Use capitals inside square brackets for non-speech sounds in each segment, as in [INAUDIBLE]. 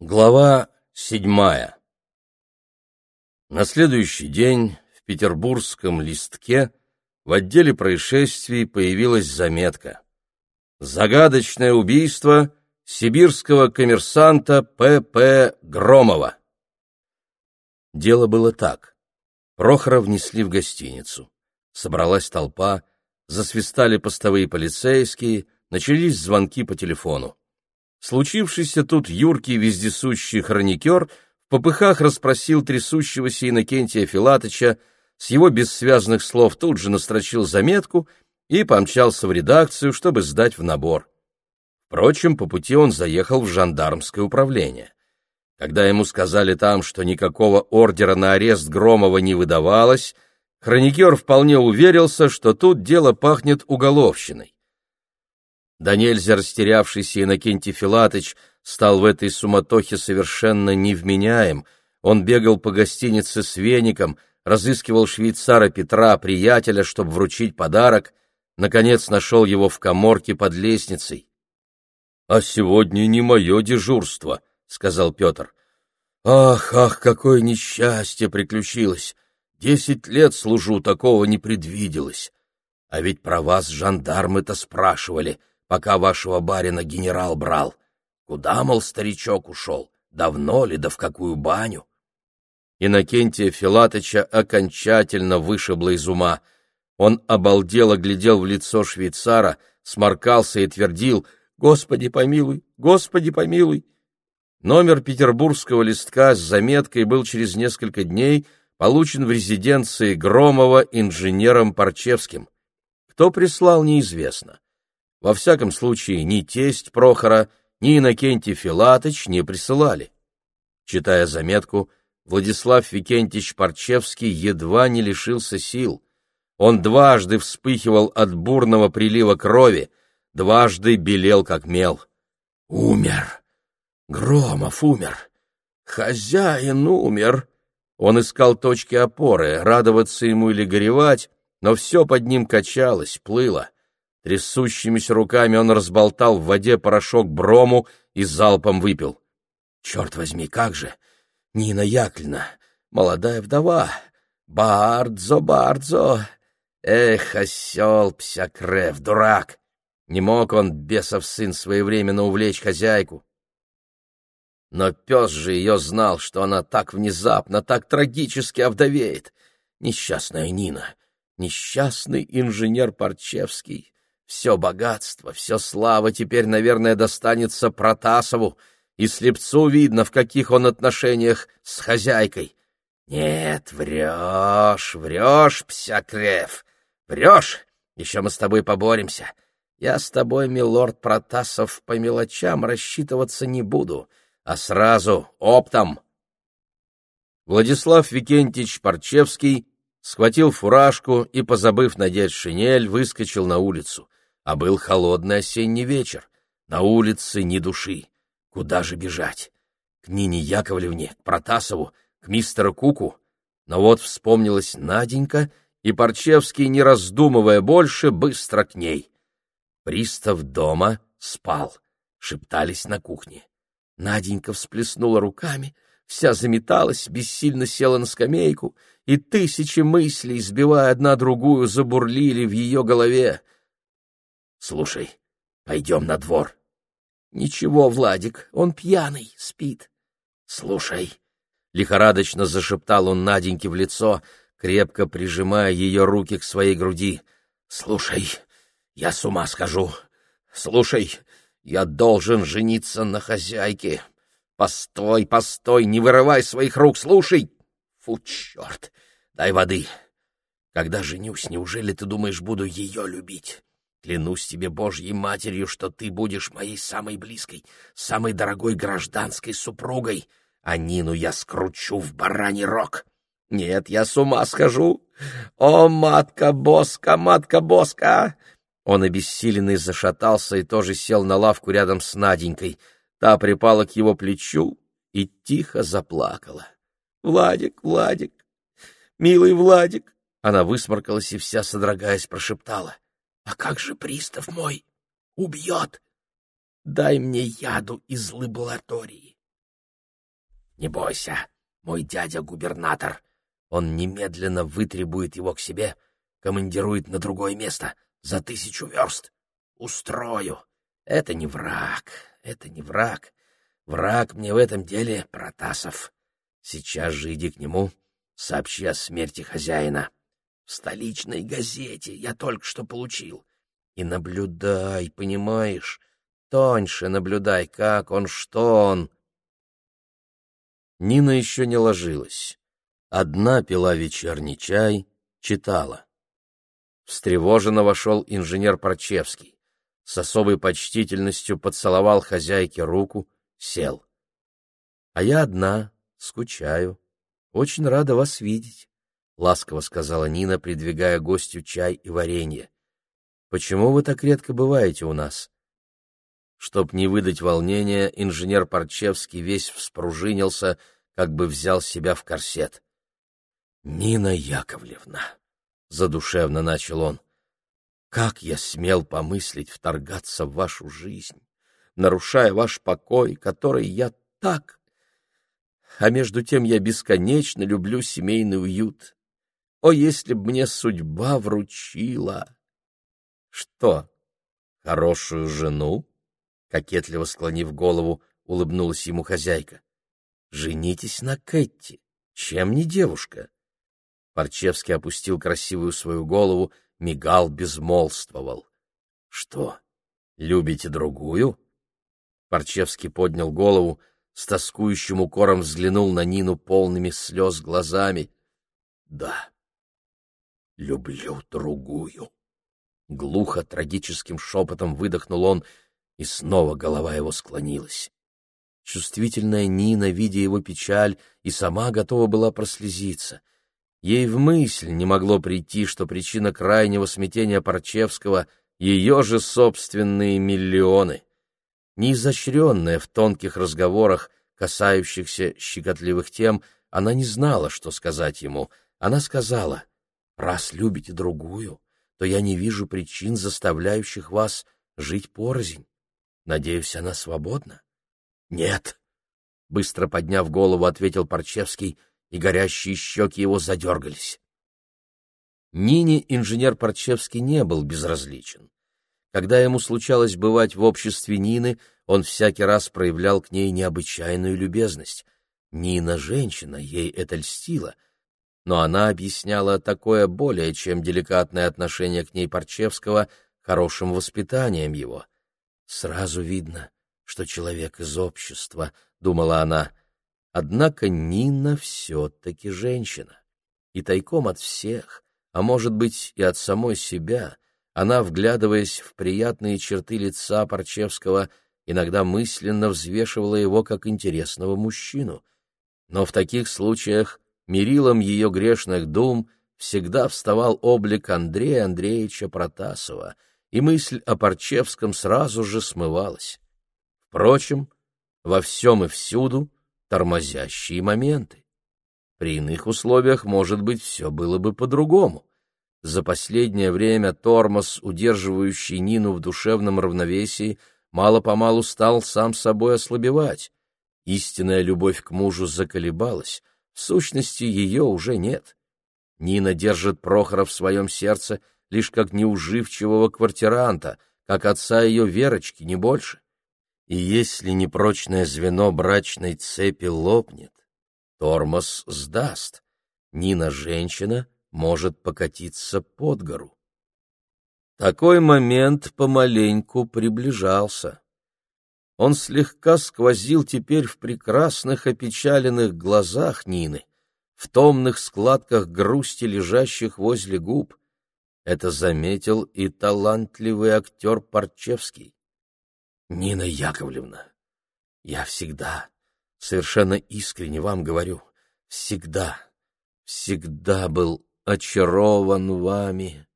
Глава седьмая На следующий день в петербургском листке в отделе происшествий появилась заметка. Загадочное убийство сибирского коммерсанта П.П. Громова. Дело было так. Прохора внесли в гостиницу. Собралась толпа, засвистали постовые полицейские, начались звонки по телефону. Случившийся тут юркий вездесущий хроникер в попыхах расспросил трясущегося Иннокентия Филатыча, с его бессвязных слов тут же настрочил заметку и помчался в редакцию, чтобы сдать в набор. Впрочем, по пути он заехал в жандармское управление. Когда ему сказали там, что никакого ордера на арест Громова не выдавалось, хроникер вполне уверился, что тут дело пахнет уголовщиной. Да нельзя растерявшийся Иннокентий Филатыч стал в этой суматохе совершенно невменяем. Он бегал по гостинице с веником, разыскивал швейцара Петра, приятеля, чтобы вручить подарок, наконец нашел его в коморке под лестницей. — А сегодня не мое дежурство, — сказал Петр. — Ах, ах, какое несчастье приключилось! Десять лет служу, такого не предвиделось. А ведь про вас жандармы-то спрашивали — пока вашего барина генерал брал. Куда, мол, старичок ушел? Давно ли, да в какую баню? Иннокентия Филатыча окончательно вышибло из ума. Он обалдело глядел в лицо швейцара, сморкался и твердил «Господи помилуй! Господи помилуй!» Номер петербургского листка с заметкой был через несколько дней получен в резиденции Громова инженером Парчевским. Кто прислал, неизвестно. Во всяком случае, ни тесть Прохора, ни Иннокентий Филатыч не присылали. Читая заметку, Владислав Викентьевич Парчевский едва не лишился сил. Он дважды вспыхивал от бурного прилива крови, дважды белел как мел. «Умер! Громов умер! Хозяин умер!» Он искал точки опоры, радоваться ему или горевать, но все под ним качалось, плыло. Трясущимися руками он разболтал в воде порошок брому и залпом выпил. Черт возьми, как же! Нина Яковлевна, молодая вдова. Бардзо, бардзо! Эх, осел, псякрев, дурак! Не мог он, бесов сын, своевременно увлечь хозяйку. Но пес же ее знал, что она так внезапно, так трагически овдовеет. Несчастная Нина, несчастный инженер Парчевский. Все богатство, все слава теперь, наверное, достанется Протасову, и слепцу видно, в каких он отношениях с хозяйкой. Нет, врешь, врешь, псякрев, врешь, еще мы с тобой поборемся. Я с тобой, милорд Протасов, по мелочам рассчитываться не буду, а сразу оптом. Владислав Викентьевич Парчевский схватил фуражку и, позабыв надеть шинель, выскочил на улицу. А был холодный осенний вечер. На улице ни души. Куда же бежать? К Нине Яковлевне, к Протасову, к мистеру Куку? Но вот вспомнилась Наденька, и Парчевский, не раздумывая больше, быстро к ней. Пристав дома спал, шептались на кухне. Наденька всплеснула руками, вся заметалась, бессильно села на скамейку, и тысячи мыслей, сбивая одна другую, забурлили в ее голове — Слушай, пойдем на двор. Ничего, Владик, он пьяный, спит. Слушай, лихорадочно зашептал он Наденьке в лицо, крепко прижимая ее руки к своей груди. Слушай, я с ума схожу. Слушай, я должен жениться на хозяйке. Постой, постой, не вырывай своих рук, слушай. Фу, черт, дай воды. Когда женюсь, неужели ты думаешь, буду ее любить? Клянусь тебе Божьей матерью, что ты будешь моей самой близкой, самой дорогой гражданской супругой, а Нину я скручу в бараний рог. Нет, я с ума схожу. О, матка-боска, матка-боска! Он обессиленный зашатался и тоже сел на лавку рядом с Наденькой. Та припала к его плечу и тихо заплакала. «Владик, Владик, милый Владик!» Она высморкалась и вся содрогаясь прошептала. А как же пристав мой? Убьет! Дай мне яду из лаборатории. Не бойся, мой дядя-губернатор. Он немедленно вытребует его к себе, командирует на другое место, за тысячу верст. Устрою. Это не враг, это не враг. Враг мне в этом деле Протасов. Сейчас же иди к нему, сообщи о смерти хозяина. В столичной газете я только что получил. И наблюдай, понимаешь? Тоньше наблюдай, как он, что он. Нина еще не ложилась. Одна пила вечерний чай, читала. Встревоженно вошел инженер Парчевский. С особой почтительностью поцеловал хозяйке руку, сел. — А я одна, скучаю. Очень рада вас видеть, — ласково сказала Нина, придвигая гостю чай и варенье. — Почему вы так редко бываете у нас? Чтоб не выдать волнения, инженер Парчевский весь вспружинился, как бы взял себя в корсет. — Нина Яковлевна, — задушевно начал он, — как я смел помыслить вторгаться в вашу жизнь, нарушая ваш покой, который я так... А между тем я бесконечно люблю семейный уют. О, если б мне судьба вручила! Что, хорошую жену? Кокетливо склонив голову, улыбнулась ему хозяйка. Женитесь на Кэтти. Чем не девушка? Парчевский опустил красивую свою голову, мигал, безмолвствовал. Что, любите другую? Парчевский поднял голову, с тоскующим укором взглянул на Нину полными слез глазами. — Да, люблю другую. Глухо, трагическим шепотом выдохнул он, и снова голова его склонилась. Чувствительная Нина, видя его печаль, и сама готова была прослезиться. Ей в мысль не могло прийти, что причина крайнего смятения Парчевского — ее же собственные миллионы неизощренная в тонких разговорах, касающихся щекотливых тем, она не знала, что сказать ему. Она сказала, «Раз любите другую, то я не вижу причин, заставляющих вас жить порознь. Надеюсь, она свободна?» «Нет», — быстро подняв голову, ответил Парчевский, и горящие щеки его задергались. Нине инженер Парчевский не был безразличен. Когда ему случалось бывать в обществе Нины, он всякий раз проявлял к ней необычайную любезность. Нина — женщина, ей это льстило, но она объясняла такое более чем деликатное отношение к ней Парчевского хорошим воспитанием его. «Сразу видно, что человек из общества», — думала она. Однако Нина все-таки женщина. И тайком от всех, а может быть и от самой себя — она, вглядываясь в приятные черты лица Парчевского, иногда мысленно взвешивала его как интересного мужчину. Но в таких случаях мерилом ее грешных дум всегда вставал облик Андрея Андреевича Протасова, и мысль о Парчевском сразу же смывалась. Впрочем, во всем и всюду тормозящие моменты. При иных условиях, может быть, все было бы по-другому. За последнее время тормоз, удерживающий Нину в душевном равновесии, мало-помалу стал сам собой ослабевать. Истинная любовь к мужу заколебалась, в сущности, ее уже нет. Нина держит Прохора в своем сердце лишь как неуживчивого квартиранта, как отца ее Верочки, не больше. И если непрочное звено брачной цепи лопнет, тормоз сдаст. Нина — женщина — может покатиться под гору. Такой момент помаленьку приближался. Он слегка сквозил теперь в прекрасных опечаленных глазах Нины, в томных складках грусти, лежащих возле губ. Это заметил и талантливый актер Парчевский. «Нина Яковлевна, я всегда, совершенно искренне вам говорю, всегда, всегда был очарован вами.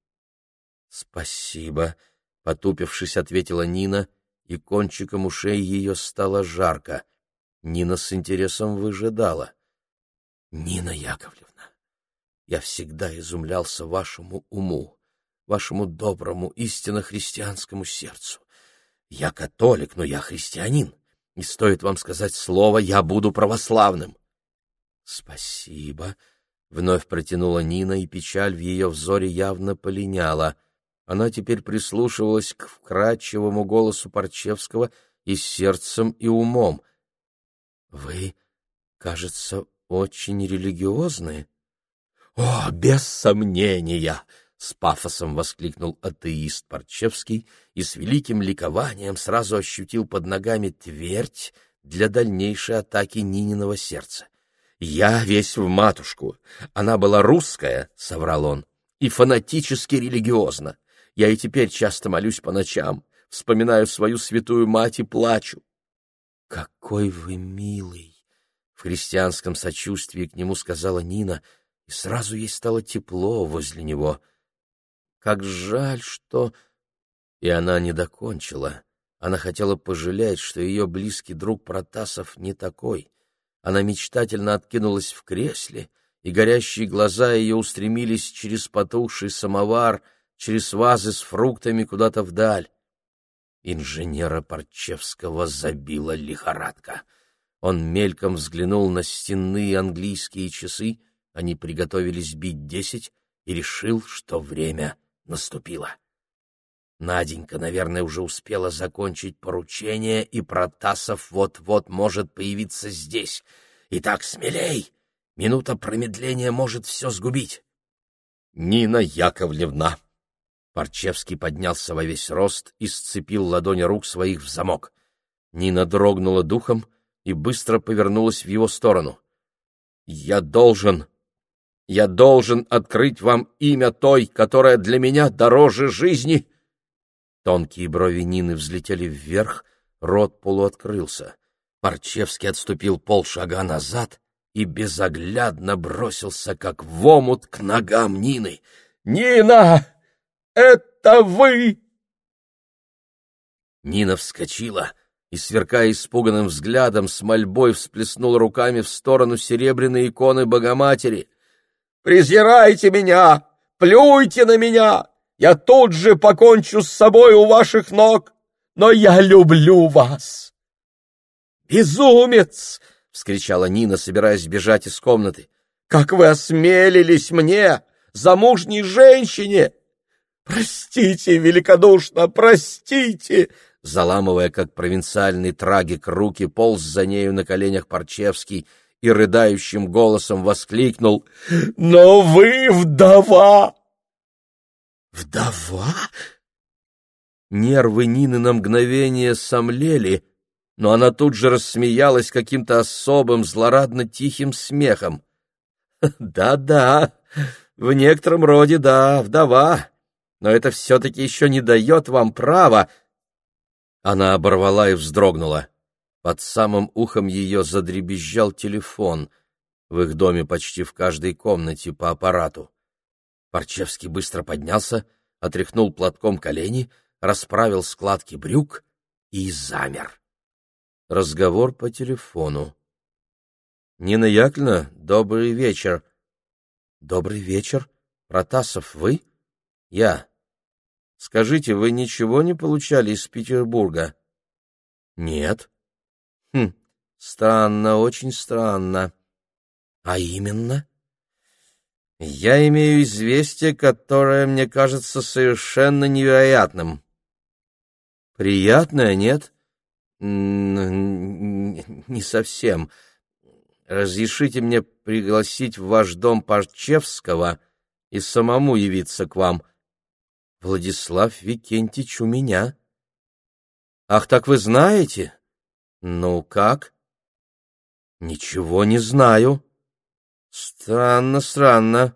— Спасибо, — потупившись, ответила Нина, и кончиком ушей ее стало жарко. Нина с интересом выжидала. — Нина Яковлевна, я всегда изумлялся вашему уму, вашему доброму, истинно христианскому сердцу. Я католик, но я христианин, и стоит вам сказать слово, я буду православным. Спасибо, — вновь протянула Нина, и печаль в ее взоре явно полиняла. Она теперь прислушивалась к вкрадчивому голосу Парчевского и сердцем, и умом. — Вы, кажется, очень религиозны. — О, без сомнения! — с пафосом воскликнул атеист Парчевский и с великим ликованием сразу ощутил под ногами твердь для дальнейшей атаки Нининого сердца. «Я весь в матушку. Она была русская», — соврал он, — «и фанатически религиозна. Я и теперь часто молюсь по ночам, вспоминаю свою святую мать и плачу». «Какой вы милый!» — в христианском сочувствии к нему сказала Нина, и сразу ей стало тепло возле него. «Как жаль, что...» И она не докончила. Она хотела пожалеть, что ее близкий друг Протасов не такой. Она мечтательно откинулась в кресле, и горящие глаза ее устремились через потухший самовар, через вазы с фруктами куда-то вдаль. Инженера Парчевского забила лихорадка. Он мельком взглянул на стенные английские часы, они приготовились бить десять, и решил, что время наступило. Наденька, наверное, уже успела закончить поручение, и Протасов вот-вот может появиться здесь. Итак, смелей! Минута промедления может все сгубить. Нина Яковлевна! Парчевский поднялся во весь рост и сцепил ладони рук своих в замок. Нина дрогнула духом и быстро повернулась в его сторону. «Я должен, я должен открыть вам имя той, которая для меня дороже жизни!» Тонкие брови Нины взлетели вверх, рот полуоткрылся. Парчевский отступил полшага назад и безоглядно бросился, как в омут, к ногам Нины. «Нина, это вы!» Нина вскочила и, сверкая испуганным взглядом, с мольбой всплеснула руками в сторону серебряной иконы Богоматери. «Презирайте меня! Плюйте на меня! Я тут же покончу с собой у ваших ног, но я люблю вас!» «Безумец!» — вскричала Нина, собираясь бежать из комнаты. «Как вы осмелились мне, замужней женщине! Простите великодушно, простите!» Заламывая, как провинциальный трагик, руки, полз за нею на коленях Парчевский и рыдающим голосом воскликнул «Но вы вдова!» Вдова? Нервы Нины на мгновение сомлели, но она тут же рассмеялась каким-то особым, злорадно-тихим смехом. «Да-да, в некотором роде, да, вдова, но это все-таки еще не дает вам права...» Она оборвала и вздрогнула. Под самым ухом ее задребезжал телефон. В их доме почти в каждой комнате по аппарату. Парчевский быстро поднялся, отряхнул платком колени, расправил складки брюк и замер. Разговор по телефону. «Нина Яковлевна, добрый вечер». «Добрый вечер. Протасов, вы?» «Я. Скажите, вы ничего не получали из Петербурга?» «Нет». «Хм, странно, очень странно». «А именно?» Я имею известие, которое мне кажется совершенно невероятным. Приятное, нет? Не совсем. Разрешите мне пригласить в ваш дом Парчевского и самому явиться к вам. Владислав Викентич у меня. Ах, так вы знаете? Ну, как? Ничего не знаю. Странно, странно.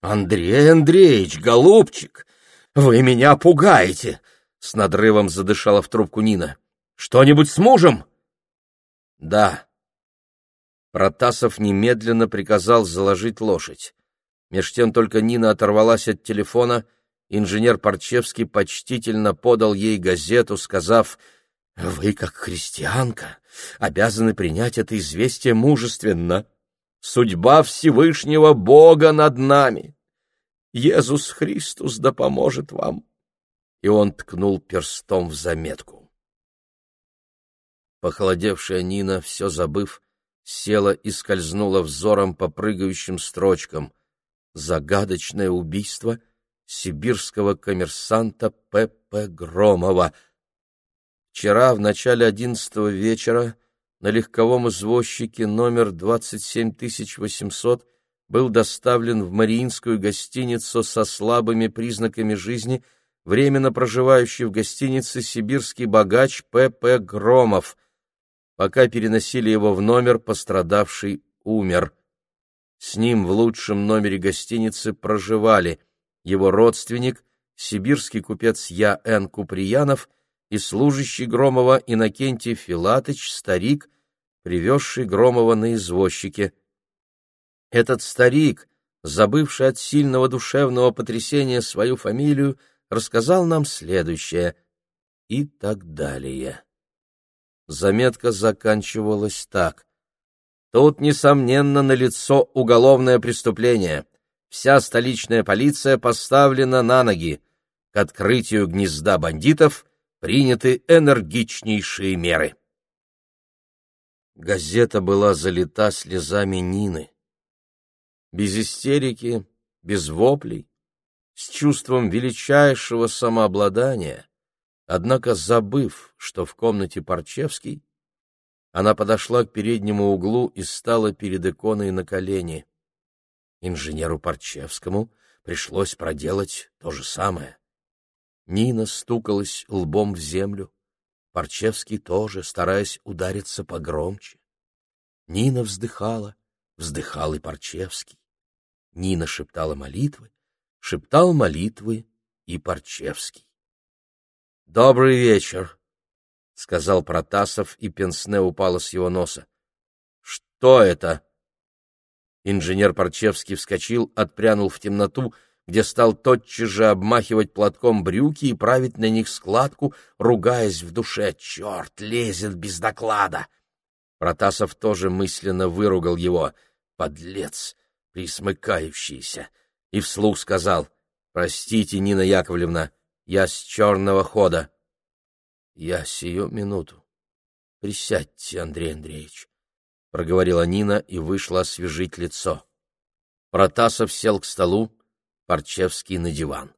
Андрей Андреевич, голубчик, вы меня пугаете, с надрывом задышала в трубку Нина. Что-нибудь с мужем? Да. Протасов немедленно приказал заложить лошадь. Меж тем только Нина оторвалась от телефона, инженер Парчевский почтительно подал ей газету, сказав, «Вы, как христианка, обязаны принять это известие мужественно» судьба Всевышнего Бога над нами. Иисус Христос да поможет вам. И он ткнул перстом в заметку. Похолодевшая Нина, все забыв, села и скользнула взором по прыгающим строчкам. Загадочное убийство сибирского коммерсанта П.П. Громова. Вчера в начале одиннадцатого вечера на легковом извозчике номер 27800 был доставлен в Мариинскую гостиницу со слабыми признаками жизни временно проживающий в гостинице сибирский богач П.П. Громов. Пока переносили его в номер, пострадавший умер. С ним в лучшем номере гостиницы проживали его родственник, сибирский купец Я.Н. Куприянов и служащий Громова Иннокентий Филатыч, старик, привезший Громова на извозчике. Этот старик, забывший от сильного душевного потрясения свою фамилию, рассказал нам следующее и так далее. Заметка заканчивалась так. Тут, несомненно, налицо уголовное преступление. Вся столичная полиция поставлена на ноги. К открытию гнезда бандитов приняты энергичнейшие меры. Газета была залита слезами Нины. Без истерики, без воплей, с чувством величайшего самообладания, однако забыв, что в комнате Парчевский, она подошла к переднему углу и стала перед иконой на колени. Инженеру Парчевскому пришлось проделать то же самое. Нина стукалась лбом в землю, Парчевский тоже, стараясь удариться погромче. Нина вздыхала, вздыхал и Парчевский. Нина шептала молитвы, шептал молитвы и Парчевский. — Добрый вечер, — сказал Протасов, и пенсне упало с его носа. — Что это? Инженер Парчевский вскочил, отпрянул в темноту где стал тотчас же обмахивать платком брюки и править на них складку, ругаясь в душе «Черт, лезет без доклада!» Протасов тоже мысленно выругал его «Подлец, присмыкающийся!» и вслух сказал «Простите, Нина Яковлевна, я с черного хода». «Я сию минуту. Присядьте, Андрей Андреевич», — проговорила Нина и вышла освежить лицо. Протасов сел к столу, Парчевский на диван.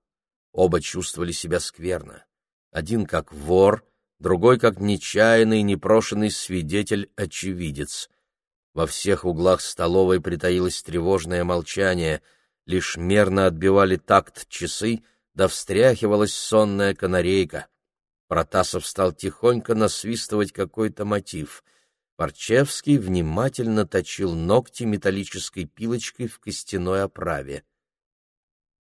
Оба чувствовали себя скверно. Один как вор, другой как нечаянный, непрошенный свидетель-очевидец. Во всех углах столовой притаилось тревожное молчание, лишь мерно отбивали такт часы, да встряхивалась сонная канарейка. Протасов стал тихонько насвистывать какой-то мотив. Парчевский внимательно точил ногти металлической пилочкой в костяной оправе.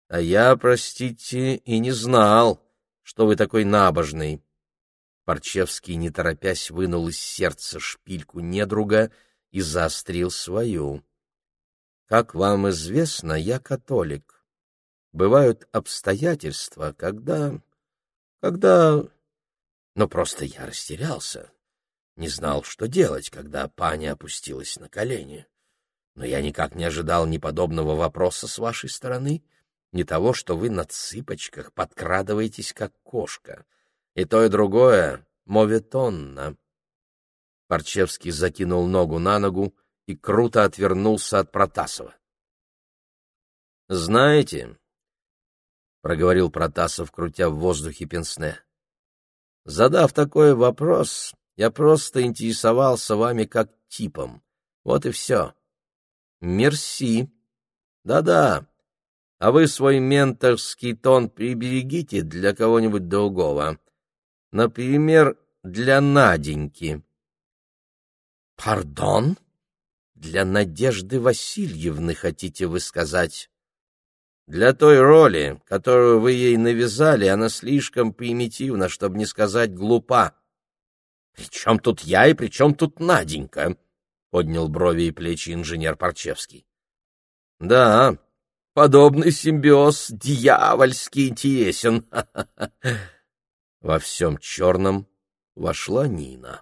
А я, простите, и не знал, что вы такой набожный. Парчевский, не торопясь, вынул из сердца шпильку недруга и заострил свою. Как вам известно, я католик. Бывают обстоятельства, когда... когда... Ну, просто я растерялся. Не знал, что делать, когда паня опустилась на колени. Но я никак не ожидал ни подобного вопроса с вашей стороны, — не того, что вы на цыпочках подкрадываетесь, как кошка. И то, и другое моветонно. Парчевский закинул ногу на ногу и круто отвернулся от Протасова. «Знаете, — проговорил Протасов, крутя в воздухе пенсне, — задав такой вопрос, я просто интересовался вами как типом. Вот и все. Мерси. Да-да, а вы свой менторский тон приберегите для кого-нибудь другого. Например, для Наденьки. Пардон? Для Надежды Васильевны, хотите вы сказать? Для той роли, которую вы ей навязали, она слишком примитивна, чтобы не сказать глупа. При чем тут я и при чем тут Наденька? Поднял брови и плечи инженер Парчевский. Да, Подобный симбиоз дьявольски интересен. [LAUGHS] Во всем черном вошла Нина.